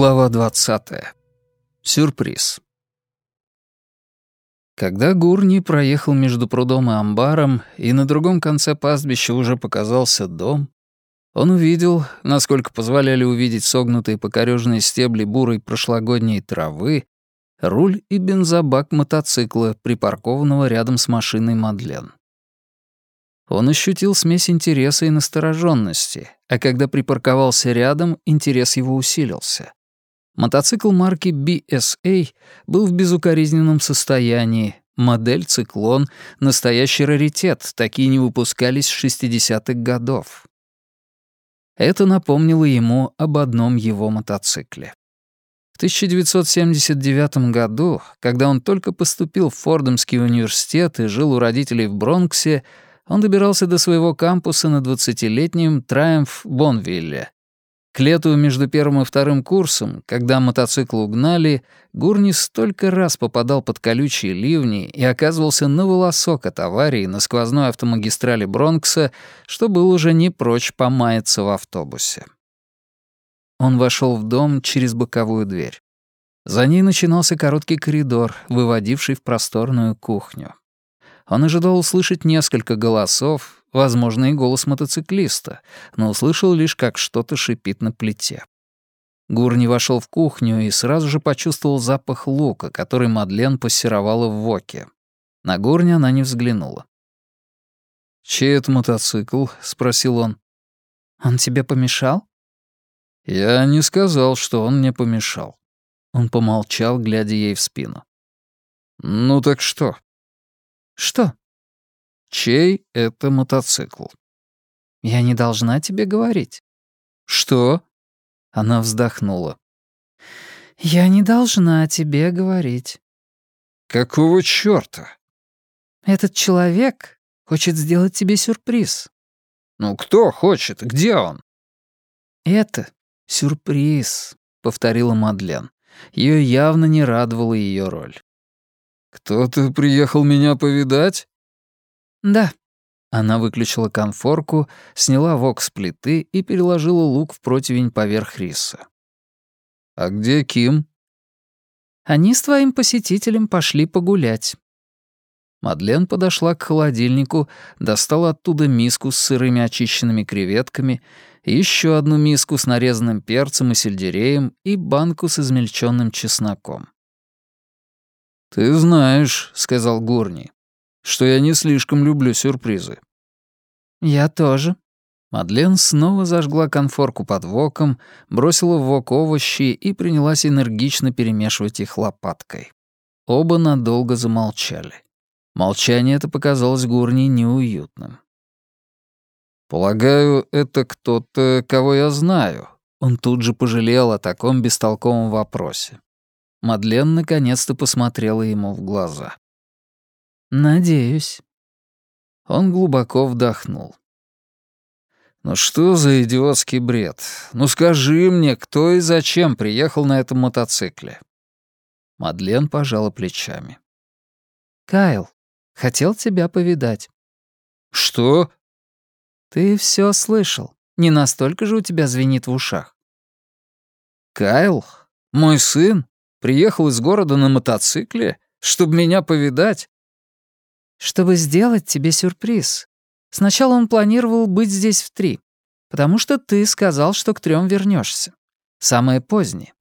Глава 20. Сюрприз. Когда Гурни проехал между прудом и амбаром, и на другом конце пастбища уже показался дом, он увидел, насколько позволяли увидеть согнутые покорёженные стебли бурой прошлогодней травы, руль и бензобак мотоцикла, припаркованного рядом с машиной Мадлен. Он ощутил смесь интереса и настороженности, а когда припарковался рядом, интерес его усилился. Мотоцикл марки BSA был в безукоризненном состоянии, модель «Циклон» — настоящий раритет, такие не выпускались с 60-х годов. Это напомнило ему об одном его мотоцикле. В 1979 году, когда он только поступил в Фордомский университет и жил у родителей в Бронксе, он добирался до своего кампуса на 20-летнем Траемф Бонвилле. К лету между первым и вторым курсом, когда мотоцикл угнали, Гурни столько раз попадал под колючие ливни и оказывался на волосок от аварии на сквозной автомагистрали Бронкса, что был уже не прочь помаяться в автобусе. Он вошел в дом через боковую дверь. За ней начинался короткий коридор, выводивший в просторную кухню. Он ожидал услышать несколько голосов, возможно, и голос мотоциклиста, но услышал лишь, как что-то шипит на плите. Гурни вошел в кухню и сразу же почувствовал запах лука, который Мадлен пассеровала в воке. На Гурни она не взглянула. «Чей это мотоцикл?» — спросил он. «Он тебе помешал?» «Я не сказал, что он мне помешал». Он помолчал, глядя ей в спину. «Ну так что?» «Что?» «Чей это мотоцикл?» «Я не должна тебе говорить». «Что?» Она вздохнула. «Я не должна тебе говорить». «Какого чёрта?» «Этот человек хочет сделать тебе сюрприз». «Ну кто хочет? Где он?» «Это сюрприз», — повторила Мадлен. Её явно не радовала её роль. «Кто-то приехал меня повидать?» «Да». Она выключила конфорку, сняла вок с плиты и переложила лук в противень поверх риса. «А где Ким?» «Они с твоим посетителем пошли погулять». Мадлен подошла к холодильнику, достала оттуда миску с сырыми очищенными креветками, еще одну миску с нарезанным перцем и сельдереем и банку с измельченным чесноком. «Ты знаешь», — сказал Гурни, — «что я не слишком люблю сюрпризы». «Я тоже». Мадлен снова зажгла конфорку под воком, бросила в вок овощи и принялась энергично перемешивать их лопаткой. Оба надолго замолчали. Молчание это показалось Гурни неуютным. «Полагаю, это кто-то, кого я знаю». Он тут же пожалел о таком бестолковом вопросе. Мадлен наконец-то посмотрела ему в глаза. «Надеюсь». Он глубоко вдохнул. «Ну что за идиотский бред? Ну скажи мне, кто и зачем приехал на этом мотоцикле?» Мадлен пожала плечами. «Кайл, хотел тебя повидать». «Что?» «Ты все слышал. Не настолько же у тебя звенит в ушах». «Кайл? Мой сын? Приехал из города на мотоцикле, чтобы меня повидать?» «Чтобы сделать тебе сюрприз. Сначала он планировал быть здесь в три, потому что ты сказал, что к трем вернешься. Самое позднее.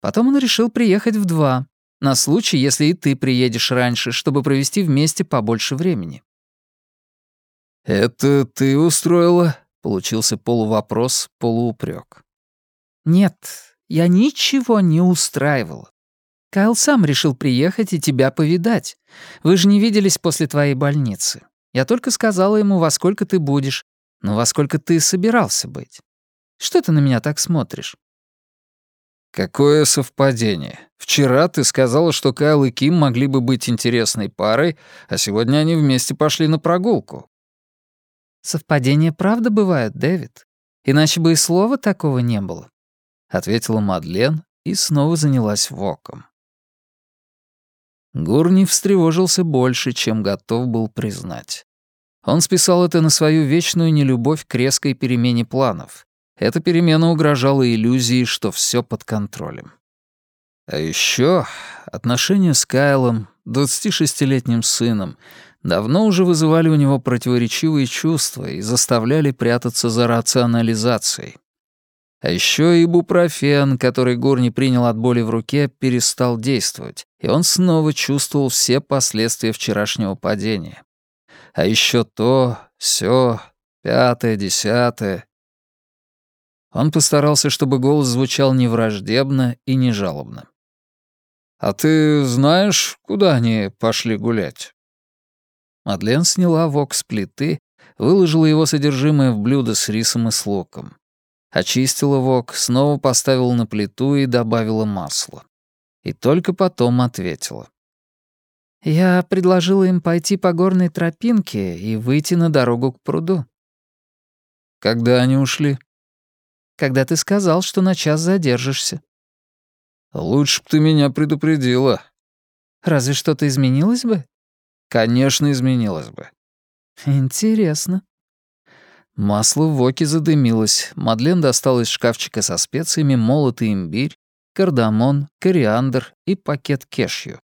Потом он решил приехать в два, на случай, если и ты приедешь раньше, чтобы провести вместе побольше времени». «Это ты устроила?» — получился полувопрос, полуупрек. «Нет, я ничего не устраивала. Кайл сам решил приехать и тебя повидать. Вы же не виделись после твоей больницы. Я только сказала ему, во сколько ты будешь, но во сколько ты собирался быть. Что ты на меня так смотришь?» «Какое совпадение. Вчера ты сказала, что Кайл и Ким могли бы быть интересной парой, а сегодня они вместе пошли на прогулку». «Совпадения правда бывают, Дэвид. Иначе бы и слова такого не было», — ответила Мадлен и снова занялась воком. Гурни встревожился больше, чем готов был признать. Он списал это на свою вечную нелюбовь к резкой перемене планов. эта перемена угрожала иллюзии, что все под контролем. А еще отношения с Кайлом, 26-летним сыном, давно уже вызывали у него противоречивые чувства и заставляли прятаться за рационализацией. А еще и бупрофен, который Гурни принял от боли в руке, перестал действовать, и он снова чувствовал все последствия вчерашнего падения. А еще то, все, пятое, десятое. Он постарался, чтобы голос звучал не враждебно и не жалобно. «А ты знаешь, куда они пошли гулять?» Мадлен сняла вок с плиты, выложила его содержимое в блюдо с рисом и с луком. Очистила вок, снова поставила на плиту и добавила масло. И только потом ответила. «Я предложила им пойти по горной тропинке и выйти на дорогу к пруду». «Когда они ушли?» «Когда ты сказал, что на час задержишься». «Лучше бы ты меня предупредила». «Разве что-то изменилось бы?» «Конечно, изменилось бы». «Интересно». Масло в воке задымилось. Мадлен достала из шкафчика со специями молотый имбирь, кардамон, кориандр и пакет кешью.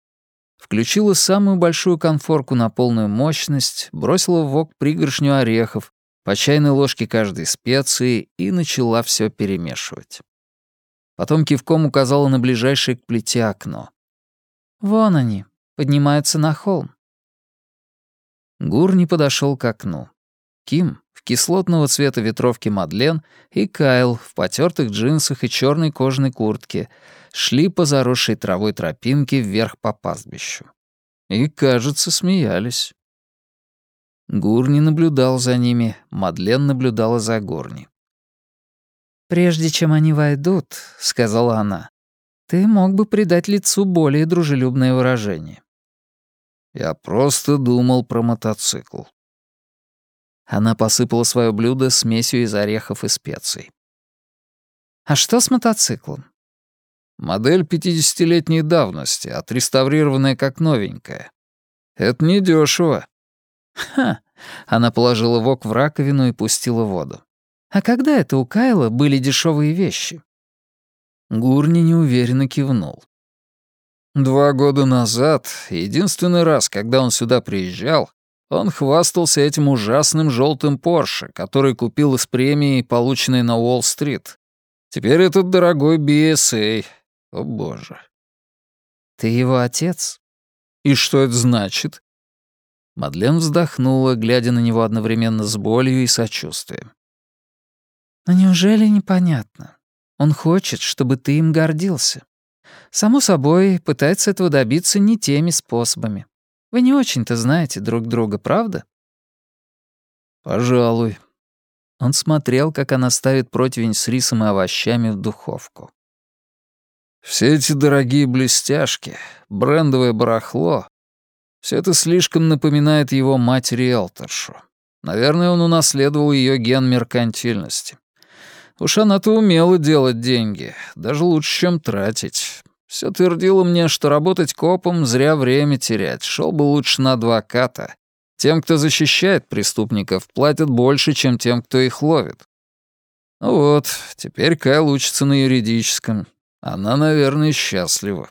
Включила самую большую конфорку на полную мощность, бросила в вок пригоршню орехов, по чайной ложке каждой специи и начала все перемешивать. Потом кивком указала на ближайшее к плите окно. «Вон они, поднимаются на холм». Гур не подошел к окну. Ким в кислотного цвета ветровке Мадлен и Кайл в потертых джинсах и черной кожаной куртке шли по заросшей травой тропинке вверх по пастбищу. И, кажется, смеялись. Гур не наблюдал за ними, Мадлен наблюдала за Горни. «Прежде чем они войдут», — сказала она, — «ты мог бы придать лицу более дружелюбное выражение». «Я просто думал про мотоцикл», она посыпала свое блюдо смесью из орехов и специй. «А что с мотоциклом?» «Модель 50-летней давности, отреставрированная как новенькая. Это недешево. «Ха!» — она положила вок в раковину и пустила воду. «А когда это у Кайла были дешевые вещи?» Гурни неуверенно кивнул. Два года назад, единственный раз, когда он сюда приезжал, он хвастался этим ужасным желтым Порше, который купил из премии, полученной на Уолл-стрит. Теперь этот дорогой BSA. О боже. Ты его отец? И что это значит? Мадлен вздохнула, глядя на него одновременно с болью и сочувствием. Но неужели непонятно? Он хочет, чтобы ты им гордился. Само собой, пытается этого добиться не теми способами. Вы не очень-то знаете друг друга, правда?» «Пожалуй». Он смотрел, как она ставит противень с рисом и овощами в духовку. «Все эти дорогие блестяшки, брендовое барахло — все это слишком напоминает его мать-риэлторшу. Наверное, он унаследовал ее ген меркантильности. Уж она-то умела делать деньги, даже лучше, чем тратить. Все твердило мне, что работать копом — зря время терять, шел бы лучше на адвоката. Тем, кто защищает преступников, платят больше, чем тем, кто их ловит. Ну вот, теперь Кайл учится на юридическом. Она, наверное, счастлива.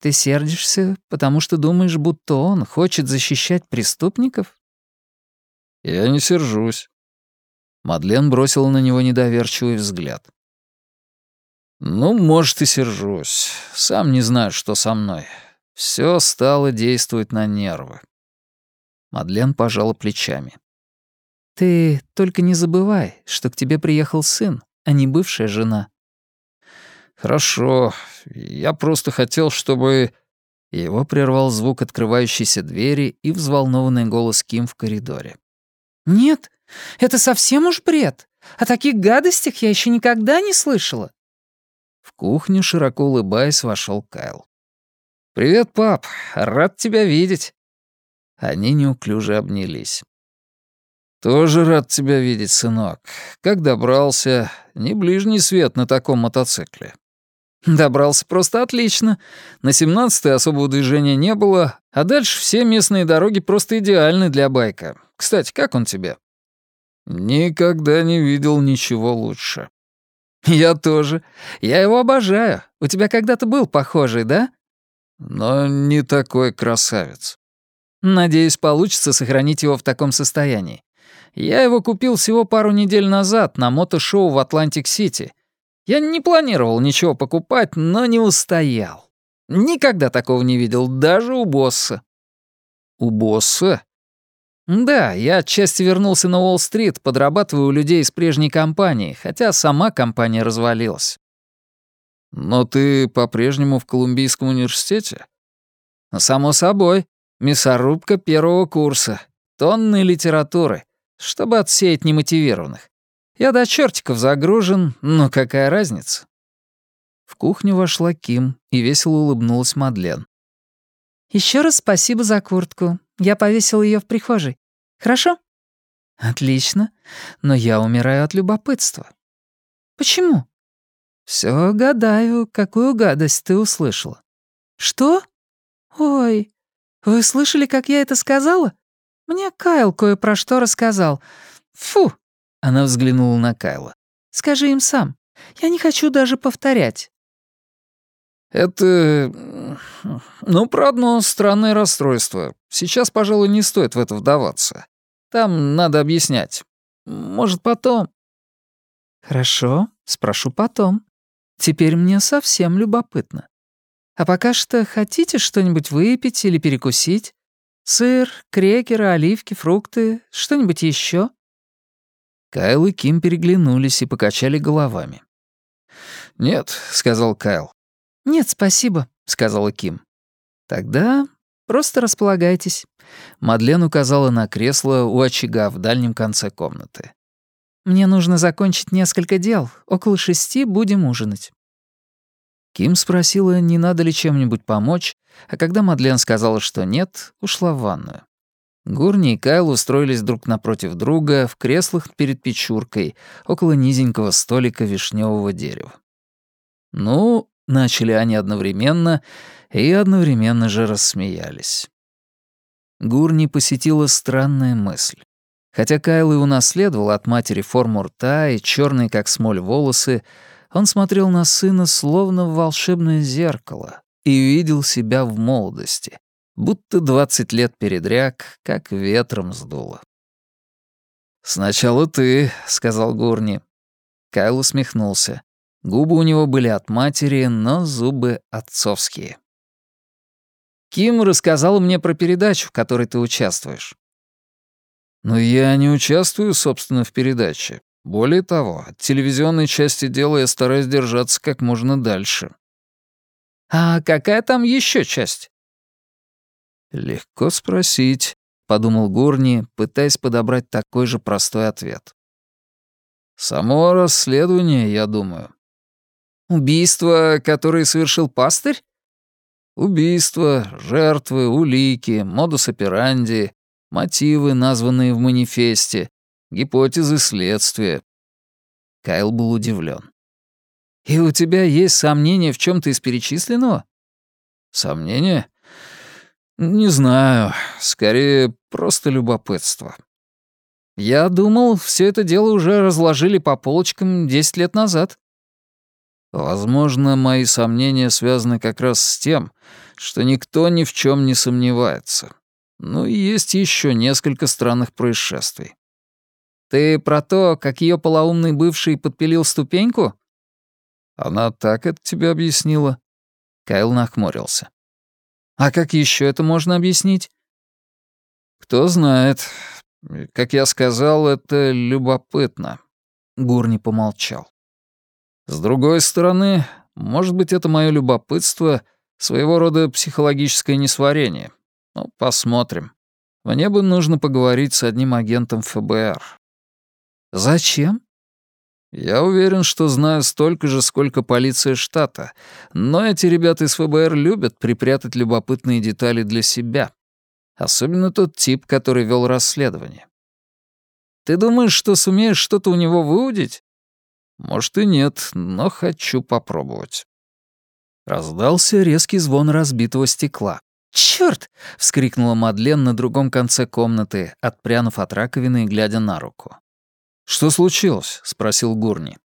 Ты сердишься, потому что думаешь, будто он хочет защищать преступников? Я не сержусь. Мадлен бросила на него недоверчивый взгляд. Ну, может, и сержусь. Сам не знаю, что со мной. Все стало действовать на нервы. Мадлен пожала плечами. «Ты только не забывай, что к тебе приехал сын, а не бывшая жена». «Хорошо. Я просто хотел, чтобы...» Его прервал звук открывающейся двери и взволнованный голос Ким в коридоре. «Нет, это совсем уж бред. О таких гадостях я еще никогда не слышала. В кухню, широко улыбаясь, вошел Кайл. «Привет, пап. Рад тебя видеть». Они неуклюже обнялись. «Тоже рад тебя видеть, сынок. Как добрался? Не ближний свет на таком мотоцикле». «Добрался просто отлично. На 17-й особого движения не было, а дальше все местные дороги просто идеальны для байка. Кстати, как он тебе?» «Никогда не видел ничего лучше». «Я тоже. Я его обожаю. У тебя когда-то был похожий, да?» «Но не такой красавец». «Надеюсь, получится сохранить его в таком состоянии. Я его купил всего пару недель назад на мотошоу в Атлантик-Сити. Я не планировал ничего покупать, но не устоял. Никогда такого не видел, даже у босса». «У босса?» «Да, я отчасти вернулся на Уолл-стрит, подрабатываю у людей из прежней компании, хотя сама компания развалилась». «Но ты по-прежнему в Колумбийском университете?» «Само собой. Мясорубка первого курса. Тонны литературы. Чтобы отсеять немотивированных. Я до чертиков загружен, но какая разница?» В кухню вошла Ким и весело улыбнулась Мадлен. Еще раз спасибо за куртку. Я повесил ее в прихожей. Хорошо? Отлично. Но я умираю от любопытства. Почему? Все гадаю, какую гадость ты услышала. Что? Ой, вы слышали, как я это сказала? Мне Кайл кое про что рассказал. Фу! Она взглянула на Кайла. Скажи им сам. Я не хочу даже повторять. Это... Ну, про одно странное расстройство. Сейчас, пожалуй, не стоит в это вдаваться. Там надо объяснять. Может, потом. Хорошо, спрошу потом. Теперь мне совсем любопытно. А пока что хотите что-нибудь выпить или перекусить? Сыр, крекеры, оливки, фрукты, что-нибудь еще? Кайл и Ким переглянулись и покачали головами. «Нет», — сказал Кайл, «Нет, спасибо», — сказала Ким. «Тогда просто располагайтесь». Мадлен указала на кресло у очага в дальнем конце комнаты. «Мне нужно закончить несколько дел. Около шести будем ужинать». Ким спросила, не надо ли чем-нибудь помочь, а когда Мадлен сказала, что нет, ушла в ванную. Гурни и Кайл устроились друг напротив друга в креслах перед печуркой около низенького столика вишневого дерева. «Ну, Начали они одновременно и одновременно же рассмеялись. Гурни посетила странная мысль. Хотя Кайл и унаследовал от матери форму рта и черные как смоль волосы, он смотрел на сына словно в волшебное зеркало и видел себя в молодости, будто двадцать лет передряг, как ветром сдуло. «Сначала ты», — сказал Гурни. Кайл усмехнулся. Губы у него были от матери, но зубы отцовские. «Ким рассказала мне про передачу, в которой ты участвуешь». «Но я не участвую, собственно, в передаче. Более того, от телевизионной части дела я стараюсь держаться как можно дальше». «А какая там еще часть?» «Легко спросить», — подумал Гурни, пытаясь подобрать такой же простой ответ. «Само расследование, я думаю. Убийство, которое совершил пастырь? Убийство, жертвы, улики, модус операнди, мотивы, названные в манифесте, гипотезы следствия. Кайл был удивлен. «И у тебя есть сомнения в чем то из перечисленного?» «Сомнения? Не знаю. Скорее, просто любопытство. Я думал, все это дело уже разложили по полочкам 10 лет назад. Возможно, мои сомнения связаны как раз с тем, что никто ни в чем не сомневается. Ну и есть еще несколько странных происшествий. Ты про то, как ее полоумный бывший подпилил ступеньку? Она так это тебе объяснила? Кайл нахмурился. А как еще это можно объяснить? Кто знает. Как я сказал, это любопытно. Гурни помолчал. С другой стороны, может быть, это мое любопытство — своего рода психологическое несварение. Ну, посмотрим. Мне бы нужно поговорить с одним агентом ФБР. Зачем? Я уверен, что знаю столько же, сколько полиция штата, но эти ребята из ФБР любят припрятать любопытные детали для себя. Особенно тот тип, который вел расследование. Ты думаешь, что сумеешь что-то у него выудить? Может и нет, но хочу попробовать. Раздался резкий звон разбитого стекла. «Чёрт!» — вскрикнула Мадлен на другом конце комнаты, отпрянув от раковины и глядя на руку. «Что случилось?» — спросил Гурни.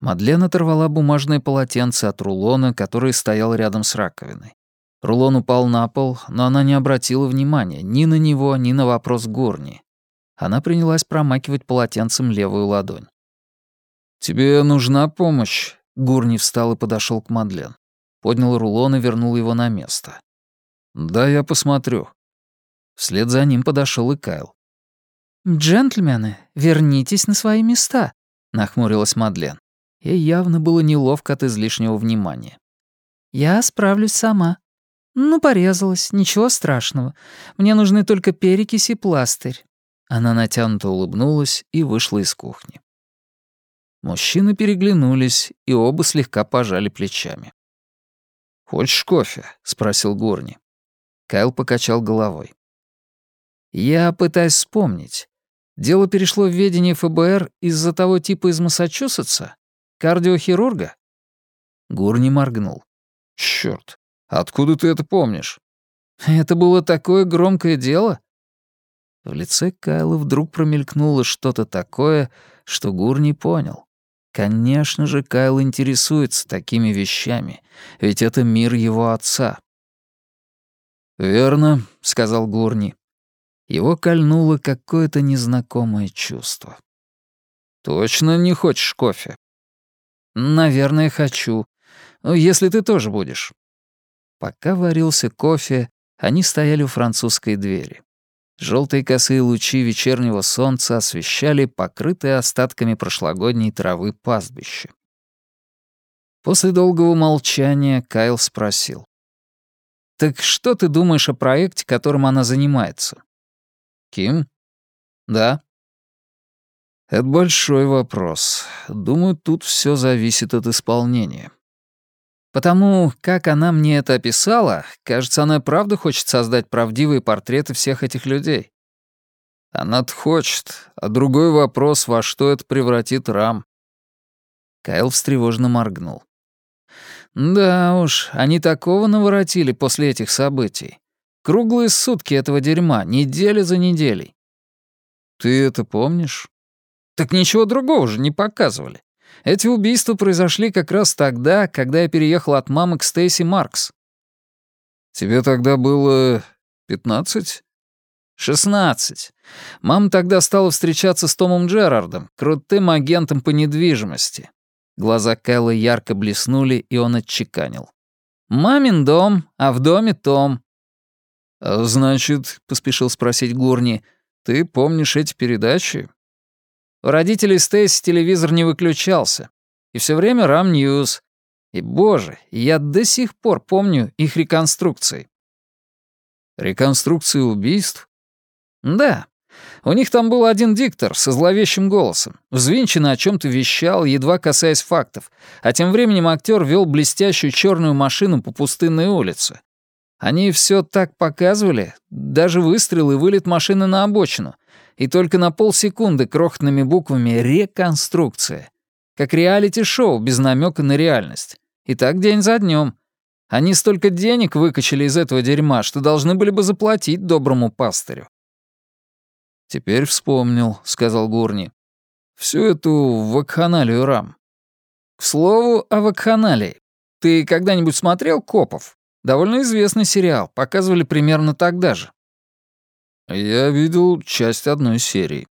Мадлен оторвала бумажное полотенце от рулона, который стоял рядом с раковиной. Рулон упал на пол, но она не обратила внимания ни на него, ни на вопрос Гурни. Она принялась промакивать полотенцем левую ладонь. «Тебе нужна помощь?» Гурни встал и подошел к Мадлен. Поднял рулон и вернул его на место. «Да, я посмотрю». Вслед за ним подошел и Кайл. «Джентльмены, вернитесь на свои места», — нахмурилась Мадлен. Ей явно было неловко от излишнего внимания. «Я справлюсь сама. Ну, порезалась, ничего страшного. Мне нужны только перекись и пластырь». Она натянуто улыбнулась и вышла из кухни. Мужчины переглянулись и оба слегка пожали плечами. «Хочешь кофе?» — спросил Горни. Кайл покачал головой. «Я пытаюсь вспомнить. Дело перешло в ведение ФБР из-за того типа из Массачусетса? Кардиохирурга?» Гурни моргнул. «Чёрт, откуда ты это помнишь?» «Это было такое громкое дело?» В лице Кайла вдруг промелькнуло что-то такое, что Гур понял. Конечно же, Кайл интересуется такими вещами, ведь это мир его отца. «Верно», — сказал Гурни. Его кольнуло какое-то незнакомое чувство. «Точно не хочешь кофе?» «Наверное, хочу. Если ты тоже будешь». Пока варился кофе, они стояли у французской двери. Желтые косые лучи вечернего солнца освещали покрытые остатками прошлогодней травы пастбище. После долгого молчания Кайл спросил. «Так что ты думаешь о проекте, которым она занимается?» «Ким?» «Да». «Это большой вопрос. Думаю, тут все зависит от исполнения. Потому как она мне это описала, кажется, она правда хочет создать правдивые портреты всех этих людей. Она-то хочет, а другой вопрос, во что это превратит Рам. Кайл встревоженно моргнул. Да уж, они такого наворотили после этих событий. Круглые сутки этого дерьма, неделя за неделей. Ты это помнишь? Так ничего другого же не показывали. Эти убийства произошли как раз тогда, когда я переехал от мамы к Стейси Маркс. Тебе тогда было пятнадцать? Шестнадцать. Мама тогда стала встречаться с Томом Джерардом, крутым агентом по недвижимости. Глаза Кэлла ярко блеснули, и он отчеканил. «Мамин дом, а в доме Том». «А «Значит», — поспешил спросить Гурни, — «ты помнишь эти передачи?» У родителей Стейси телевизор не выключался. И все время RAM News. И, боже, я до сих пор помню их реконструкции. Реконструкции убийств? Да. У них там был один диктор со зловещим голосом. Взвинченно о чем то вещал, едва касаясь фактов. А тем временем актер вел блестящую черную машину по пустынной улице. Они все так показывали, даже выстрел и вылет машины на обочину — и только на полсекунды крохотными буквами «Реконструкция». Как реалити-шоу без намека на реальность. И так день за днем. Они столько денег выкачали из этого дерьма, что должны были бы заплатить доброму пастырю. «Теперь вспомнил», — сказал Гурни. «Всю эту вакханалию рам». «К слову о вакханалии. Ты когда-нибудь смотрел «Копов»? Довольно известный сериал, показывали примерно тогда же. «Я видел часть одной серии».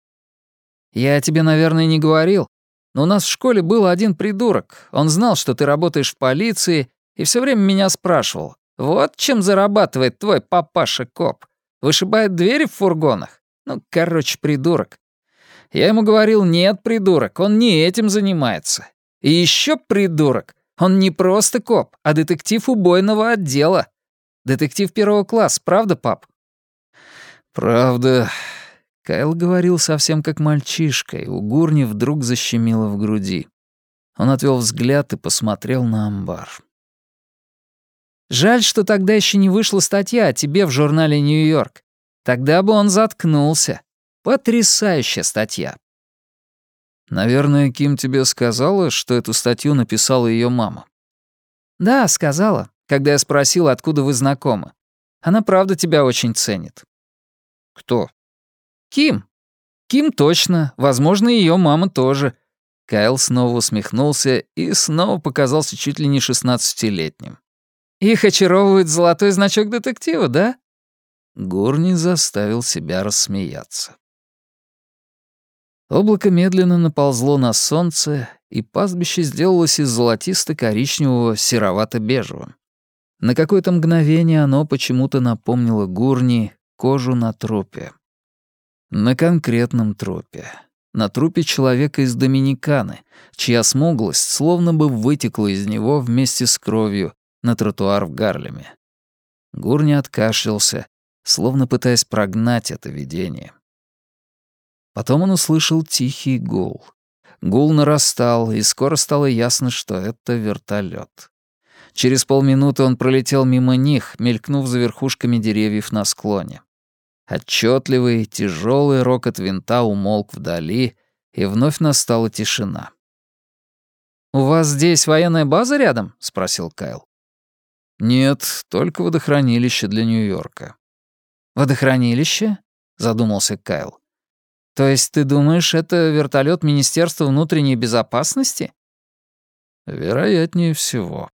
«Я тебе, наверное, не говорил, но у нас в школе был один придурок. Он знал, что ты работаешь в полиции, и все время меня спрашивал. Вот чем зарабатывает твой папаша-коп. Вышибает двери в фургонах? Ну, короче, придурок. Я ему говорил, нет, придурок, он не этим занимается. И еще придурок, он не просто коп, а детектив убойного отдела. Детектив первого класса, правда, пап? «Правда...» Кайл говорил совсем как мальчишка, и у Гурни вдруг защемило в груди. Он отвел взгляд и посмотрел на амбар. «Жаль, что тогда еще не вышла статья о тебе в журнале «Нью-Йорк». Тогда бы он заткнулся. Потрясающая статья». «Наверное, Ким тебе сказала, что эту статью написала ее мама?» «Да, сказала, когда я спросил, откуда вы знакомы. Она правда тебя очень ценит». «Кто?» «Ким. Ким точно, возможно, ее мама тоже. Кайл снова усмехнулся и снова показался чуть ли не шестнадцатилетним. «Их очаровывает золотой значок детектива, да?» Гурни заставил себя рассмеяться. Облако медленно наползло на солнце, и пастбище сделалось из золотисто-коричневого серовато-бежевым. На какое-то мгновение оно почему-то напомнило Гурни кожу на трупе. На конкретном трупе. На трупе человека из Доминиканы, чья смуглость словно бы вытекла из него вместе с кровью на тротуар в Гарлеме. Гурни откашлялся, словно пытаясь прогнать это видение. Потом он услышал тихий гул. Гул нарастал, и скоро стало ясно, что это вертолет. Через полминуты он пролетел мимо них, мелькнув за верхушками деревьев на склоне. Отчетливый, тяжелый рокот винта умолк вдали, и вновь настала тишина. «У вас здесь военная база рядом?» — спросил Кайл. «Нет, только водохранилище для Нью-Йорка». «Водохранилище?» — задумался Кайл. «То есть ты думаешь, это вертолет Министерства внутренней безопасности?» «Вероятнее всего»,